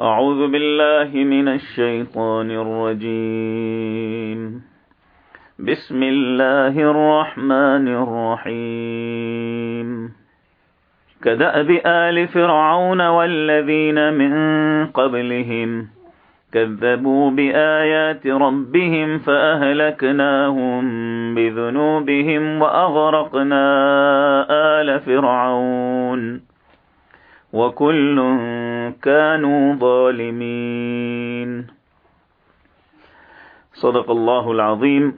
أعوذ بالله من الشيطان الرجيم. بسم الله الرحمن الرحيم. كدأب آل فرعون والذين من قبلهم كذبوا بآيات ربهم فأهلكناهم بذنوبهم وأغرقنا آل فرعون. وكل كانوا ظالمين. صدق اللہ العظیم.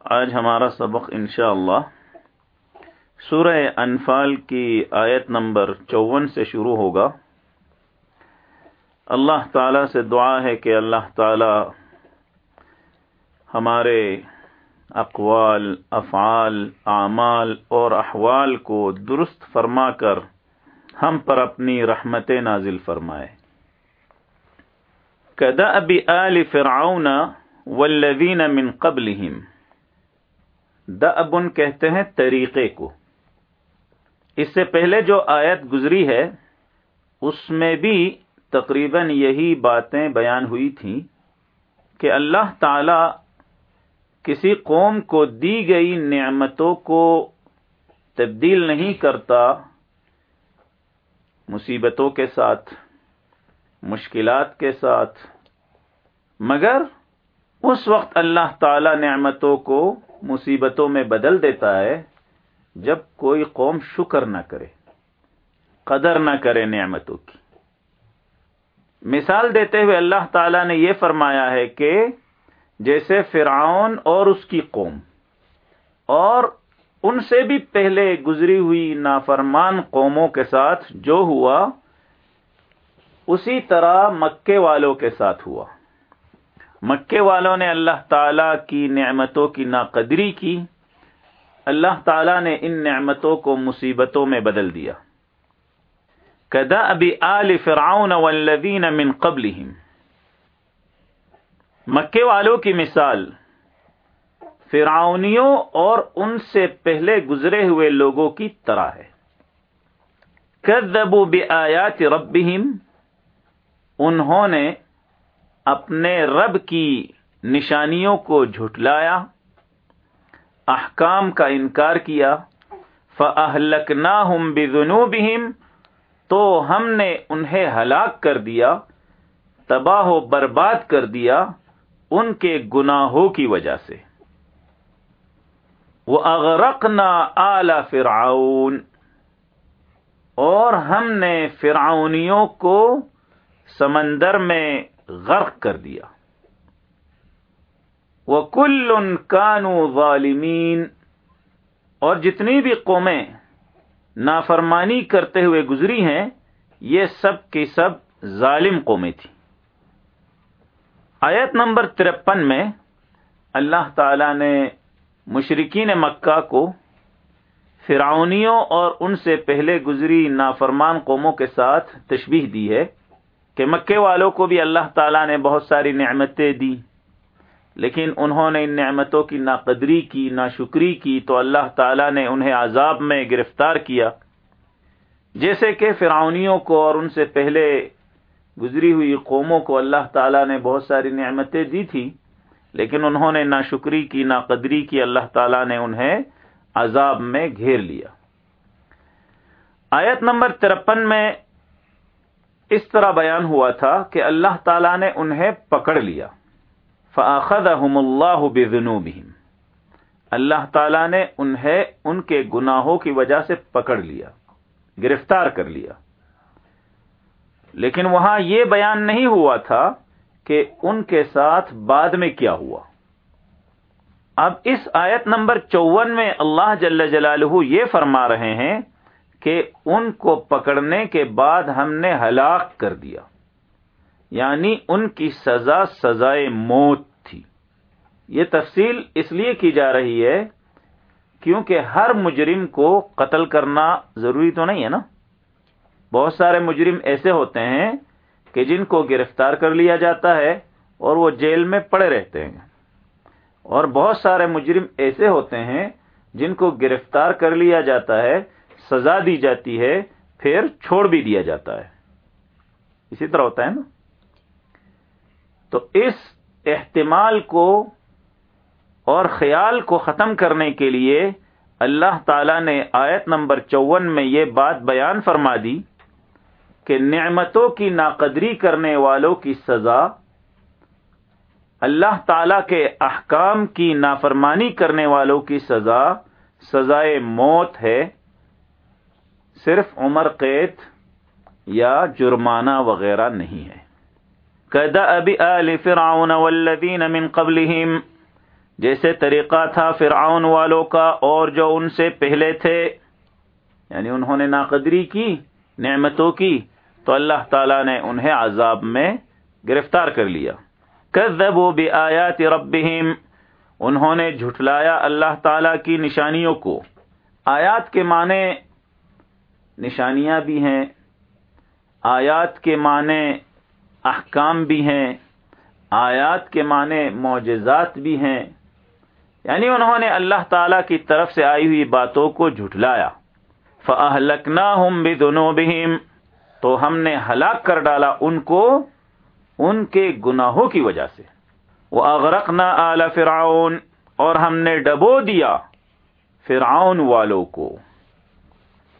آج ہمارا سبق انشاءاللہ سورہ انفال کی آیت نمبر چون سے شروع ہوگا. اللہ تعالی سے دعا ہے کہ اللہ تعالی ہمارے اقوال، افعال، اعمال اور احوال کو درست فرما کر ہم پر اپنی رحمت نازل فرمائے۔ کدا ابی آل فرعون والذین من قبلہم۔ دعبن کہتے ہیں طریقے کو۔ اس سے پہلے جو آیت گزری ہے، اس میں بھی تقریباً یہی باتیں بیان ہوئی تھیں کہ اللہ تعالی کسی قوم کو دی گئی نعمتوں کو تبدیل نہیں کرتا، مصیبتوں کے ساتھ، مشکلات کے ساتھ، مگر اس وقت اللہ تعالی نعمتوں کو مصیبتوں میں بدل دیتا ہے جب کوئی قوم شکر نہ کرے، قدر نہ کرے نعمتوں کی۔ مثال دیتے ہوئے اللہ تعالی نے یہ فرمایا ہے کہ جیسے فرعون اور اس کی قوم۔ اور ان سے بھی پہلے گزری ہوئی نافرمان قوموں کے ساتھ جو ہوا، اسی طرح مکے والوں کے ساتھ ہوا۔ مکے والوں نے اللہ تعالی کی نعمتوں کی ناقدری کی۔ اللہ تعالی نے ان نعمتوں کو مصیبتوں میں بدل دیا۔ کدا ابی آل فرعون والذین من قبلہم۔ مکے والوں کی مثال، فرعونیوں اور ان سے پہلے گزرے ہوئے لوگوں کی طرح ہے۔ کذبوا بآیات ربہم، انہوں نے اپنے رب کی نشانیوں کو جھٹلایا، احکام کا انکار کیا فَأَهْلَكْنَاهُمْ بِذُنُوبِهِمْ تو ہم نے انہیں ہلاک کر دیا، تباہ و برباد کر دیا۔ ان کے گناہوں کی وجہ سے۔ وہ اغرقنا اعلی فرعون۔ اور ہم نے فرعونیوں کو سمندر میں غرق کر دیا۔ وہ کل کانو ظالمین اور جتنی بھی قومیں نافرمانی کرتے ہوئے گزری ہیں، یہ سب کی سب ظالم قومیں تھیں۔ آیت نمبر ترپن میں اللہ تعالی نے مشرقین مکہ کو فرعونیوں اور ان سے پہلے گزری نافرمان قوموں کے ساتھ تشبیح دی ہے کہ مکے والوں کو بھی اللہ تعالیٰ نے بہت ساری نعمتیں دی لیکن انہوں نے ان نعمتوں کی ناقدری کی، ناشکری کی تو اللہ تعالیٰ نے انہیں عذاب میں گرفتار کیا۔ جیسے کہ فرعونیوں کو اور ان سے پہلے گزری ہوئی قوموں کو اللہ تعالیٰ نے بہت ساری نعمتیں دی تھی، لیکن انہوں نے ناشکری کی ناقدری کی، اللہ تعالیٰ نے انہیں عذاب میں گھیر لیا۔ آیت نمبر ترپن میں اس طرح بیان ہوا تھا کہ اللہ تعالیٰ نے انہیں پکڑ لیا۔ فَأَخَذَهُمُ اللَّهُ بِذُنُوبِهِمْ۔ اللہ تعالیٰ نے انہیں ان کے گناہوں کی وجہ سے پکڑ لیا، گرفتار کر لیا۔ لیکن وہاں یہ بیان نہیں ہوا تھا کہ ان کے ساتھ بعد میں کیا ہوا۔ اب اس آیت نمبر چون میں اللہ جل جلالہ یہ فرما رہے ہیں کہ ان کو پکڑنے کے بعد ہم نے ہلاک کر دیا۔ یعنی ان کی سزا سزائے موت تھی۔ یہ تفصیل اس لیے کی جا رہی ہے کیونکہ ہر مجرم کو قتل کرنا ضروری تو نہیں ہے نا؟ بہت سارے مجرم ایسے ہوتے ہیں کہ جن کو گرفتار کر لیا جاتا ہے اور وہ جیل میں پڑے رہتے ہیں۔ اور بہت سارے مجرم ایسے ہوتے ہیں جن کو گرفتار کر لیا جاتا ہے، سزا دی جاتی ہے، پھر چھوڑ بھی دیا جاتا ہے۔ اسی طرح ہوتا ہے نا؟ تو اس احتمال کو اور خیال کو ختم کرنے کے لیے اللہ تعالی نے آیت نمبر چون میں یہ بات بیان فرما دی۔ کہ نعمتوں کی ناقدری کرنے والوں کی سزا اللہ تعالی کے احکام کی نافرمانی کرنے والوں کی سزا، سزائے موت ہے۔ صرف عمر قید یا جرمانہ وغیرہ نہیں ہے۔ کدا ابی آل فرعون والذین من قبلہم۔ جیسے طریقہ تھا فرعون والوں کا اور جو ان سے پہلے تھے۔ یعنی انہوں نے ناقدری کی، نعمتوں کی۔ تو اللہ تعالی نے انہیں عذاب میں گرفتار کر لیا۔ کذبوا بآیات ربهم انہوں نے جھٹلایا اللہ تعالی کی نشانیوں کو۔ آیات کے معنی نشانیاں بھی ہیں، آیات کے معنی احکام بھی ہیں، آیات کے معنی معجزات بھی ہیں۔ یعنی انہوں نے اللہ تعالی کی طرف سے آئی ہوئی باتوں کو جھٹلایا۔ فَأَهْلَكْنَاهُمْ ہوں تو ہم نے ہلاک کر ڈالا ان کو ان کے گناہوں کی وجہ سے۔ وہ اغرق نہ اعلی فرعون، اور ہم نے ڈبو دیا فرعون والوں کو۔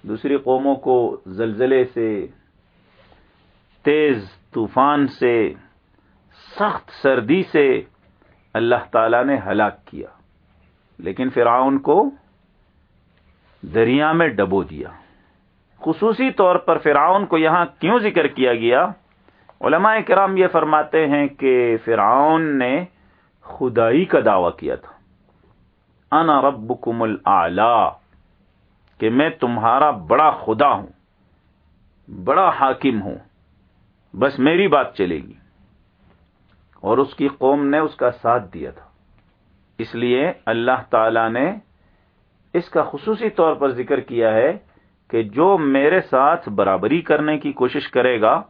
دوسری قوموں کو زلزلے سے، تیز طوفان سے، سخت سردی سے اللہ تعالی نے ہلاک کیا۔ لیکن فرعون کو دریا میں ڈبو دیا۔ خصوصی طور پر فرعون کو یہاں کیوں ذکر کیا گیا؟ علماء کرام یہ فرماتے ہیں کہ فرعون نے خدائی کا دعویٰ کیا تھا۔ انا ربکم الاعلی، کہ میں تمہارا بڑا خدا ہوں، بڑا حاکم ہوں، بس میری بات چلے گی۔ اور اس کی قوم نے اس کا ساتھ دیا تھا۔ اس لیے اللہ تعالی نے اس کا خصوصی طور پر ذکر کیا ہے کہ جو میرے ساتھ برابری کرنے کی کوشش کرے گا،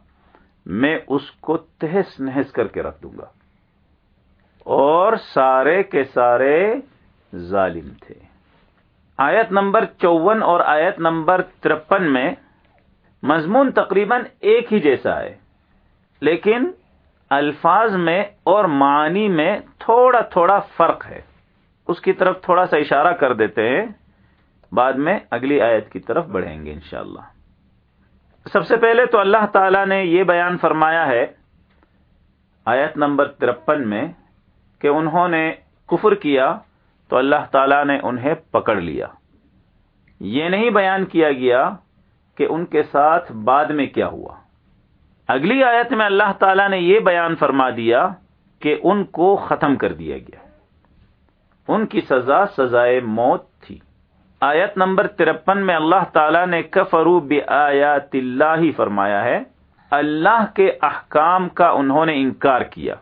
میں اس کو تہس نہس کر کے رکھ دوں گا۔ اور سارے کے سارے ظالم تھے۔ آیت نمبر چون اور آیت نمبر ترپن میں مضمون تقریباً ایک ہی جیسا ہے، لیکن الفاظ میں اور معنی میں تھوڑا تھوڑا فرق ہے۔ اس کی طرف تھوڑا سا اشارہ کر دیتے ہیں۔ بعد میں اگلی آیت کی طرف بڑھیں گے انشاءاللہ۔ سب سے پہلے تو اللہ تعالی نے یہ بیان فرمایا ہے آیت نمبر ترپن میں کہ انہوں نے کفر کیا تو اللہ تعالی نے انہیں پکڑ لیا۔ یہ نہیں بیان کیا گیا کہ ان کے ساتھ بعد میں کیا ہوا۔ اگلی آیت میں اللہ تعالی نے یہ بیان فرما دیا کہ ان کو ختم کر دیا گیا۔ ان کی سزا، سزائے موت تھی۔ آیت نمبر ترپن میں اللہ تعالیٰ نے کفرو بآیات اللہ فرمایا ہے۔ اللہ کے احکام کا انہوں نے انکار کیا۔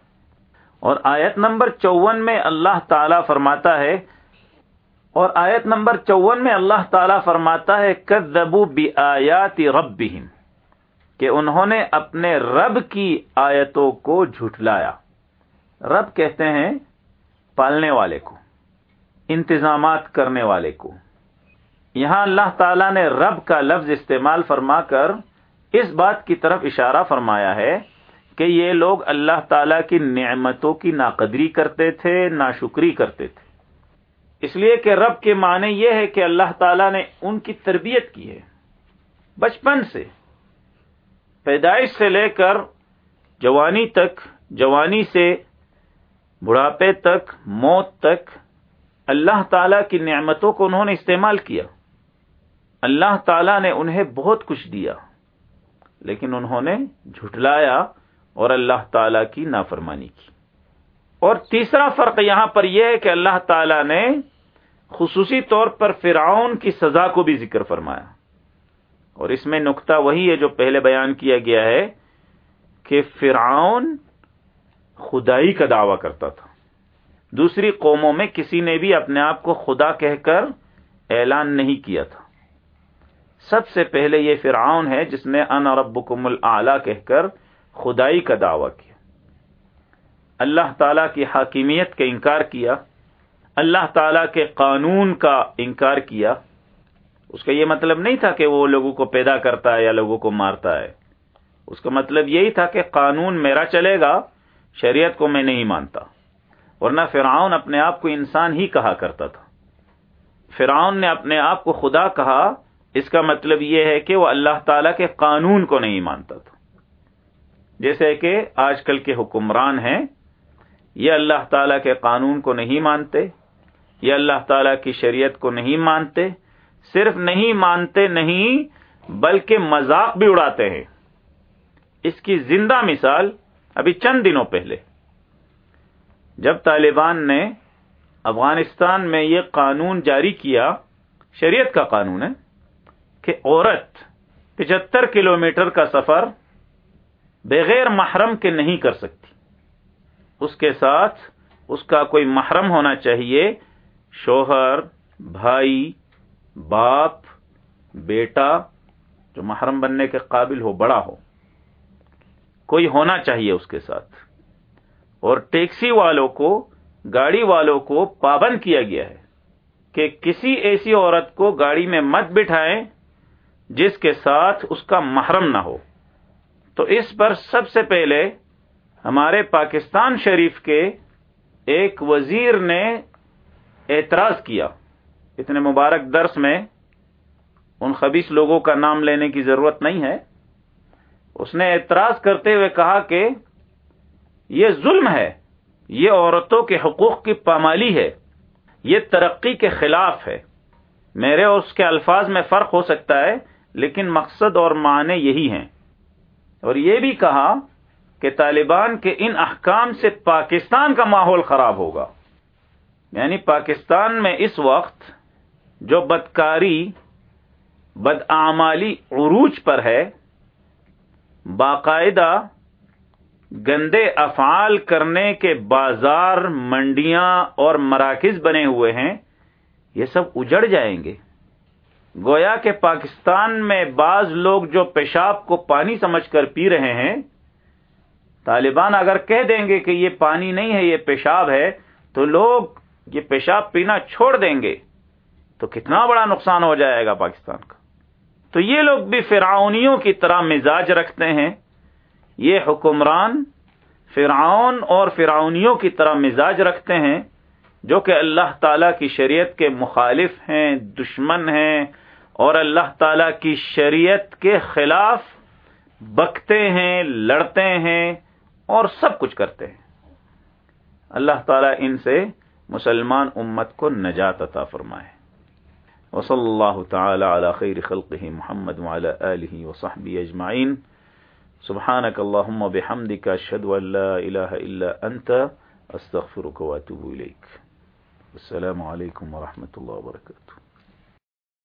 اور آیت نمبر چون میں اللہ تعالی فرماتا ہے۔ اور آیت نمبر چون میں اللہ تعالی فرماتا ہے کذبو بآیات ربہم۔ کہ انہوں نے اپنے رب کی آیتوں کو جھٹلایا۔ رب کہتے ہیں، پالنے والے کو، انتظامات کرنے والے کو۔ یہاں اللہ تعالیٰ نے رب کا لفظ استعمال فرما کر اس بات کی طرف اشارہ فرمایا ہے کہ یہ لوگ اللہ تعالیٰ کی نعمتوں کی ناقدری کرتے تھے، ناشکری کرتے تھے۔ اس لیے کہ رب کے معنی یہ ہے کہ اللہ تعالیٰ نے ان کی تربیت کی ہے۔ بچپن سے، پیدائش سے لے کر جوانی تک، جوانی سے بڑھاپے تک، موت تک اللہ تعالی کی نعمتوں کو انہوں نے استعمال کیا۔ اللہ تعالی نے انہیں بہت کچھ دیا، لیکن انہوں نے جھٹلایا اور اللہ تعالی کی نافرمانی کی۔ اور تیسرا فرق یہاں پر یہ ہے کہ اللہ تعالی نے خصوصی طور پر فرعون کی سزا کو بھی ذکر فرمایا۔ اور اس میں نقطہ وہی ہے جو پہلے بیان کیا گیا ہے کہ فرعون خدائی کا دعویٰ کرتا تھا۔ دوسری قوموں میں کسی نے بھی اپنے آپ کو خدا کہہ کر اعلان نہیں کیا تھا۔ سب سے پہلے یہ فرعون ہے جس نے ان ربکم العلی کہہ کر خدائی کا دعویٰ کیا۔ اللہ تعالی کی حاکمیت کا انکار کیا۔ اللہ تعالی کے قانون کا انکار کیا۔ اس کا یہ مطلب نہیں تھا کہ وہ لوگوں کو پیدا کرتا ہے یا لوگوں کو مارتا ہے۔ اس کا مطلب یہی تھا کہ قانون میرا چلے گا، شریعت کو میں نہیں مانتا۔ ورنہ فرعون اپنے آپ کو انسان ہی کہا کرتا تھا۔ فرعون نے اپنے آپ کو خدا کہا اس کا مطلب یہ ہے کہ وہ اللہ تعالی کے قانون کو نہیں مانتا تھا۔ جیسے کہ آج کل کے حکمران ہیں، یہ اللہ تعالی کے قانون کو نہیں مانتے، یہ اللہ تعالی کی شریعت کو نہیں مانتے، صرف نہیں مانتے نہیں، بلکہ مذاق بھی اڑاتے ہیں۔ اس کی زندہ مثال ابھی چند دنوں پہلے، جب طالبان نے افغانستان میں یہ قانون جاری کیا، شریعت کا قانون ہے کہ عورت پچہتر کلومیٹر کا سفر بغیر محرم کے نہیں کر سکتی۔ اس کے ساتھ اس کا کوئی محرم ہونا چاہیے۔ شوہر، بھائی، باپ، بیٹا جو محرم بننے کے قابل ہو، بڑا ہو، کوئی ہونا چاہیے اس کے ساتھ۔ اور ٹیکسی والوں کو، گاڑی والوں کو پابند کیا گیا ہے کہ کسی ایسی عورت کو گاڑی میں مت بٹھائیں جس کے ساتھ اس کا محرم نہ ہو۔ تو اس پر سب سے پہلے ہمارے پاکستان شریف کے ایک وزیر نے اعتراض کیا۔ اتنے مبارک درس میں ان خبیص لوگوں کا نام لینے کی ضرورت نہیں ہے۔ اس نے اعتراض کرتے ہوئے کہا کہ یہ ظلم ہے۔ یہ عورتوں کے حقوق کی پامالی ہے۔ یہ ترقی کے خلاف ہے۔ میرے اور اس کے الفاظ میں فرق ہو سکتا ہے۔ لیکن مقصد اور معنی یہی ہیں۔ اور یہ بھی کہا کہ طالبان کے ان احکام سے پاکستان کا ماحول خراب ہوگا۔ یعنی پاکستان میں اس وقت جو بدکاری بدعمالی عروج پر ہے، باقاعدہ گندے افعال کرنے کے بازار، منڈیاں اور مراکز بنے ہوئے ہیں، یہ سب اجڑ جائیں گے۔ گویا کہ پاکستان میں بعض لوگ جو پیشاب کو پانی سمجھ کر پی رہے ہیں، طالبان اگر کہہ دیں گے کہ یہ پانی نہیں ہے، یہ پیشاب ہے، تو لوگ یہ پیشاب پینا چھوڑ دیں گے۔ تو کتنا بڑا نقصان ہو جائے گا پاکستان کا۔ تو یہ لوگ بھی فرعونیوں کی طرح مزاج رکھتے ہیں۔ یہ حکمران فرعون اور فرعونیوں کی طرح مزاج رکھتے ہیں، جو کہ اللہ تعالی کی شریعت کے مخالف ہیں، دشمن ہیں اور اللہ تعالی کی شریعت کے خلاف بکتے ہیں، لڑتے ہیں اور سب کچھ کرتے ہیں۔ اللہ تعالی ان سے مسلمان امت کو نجات عطا فرمائے۔ وصلی اللہ تعالی علی خیر خلقه محمد وعلى آلہ وصحبہ اجمعین۔ سبحانك اللهم وبحمدك اشهد ان لا اله الا انت استغفرك واتوب اليك السلام علیکم ورحمۃ اللہ وبرکاتہ۔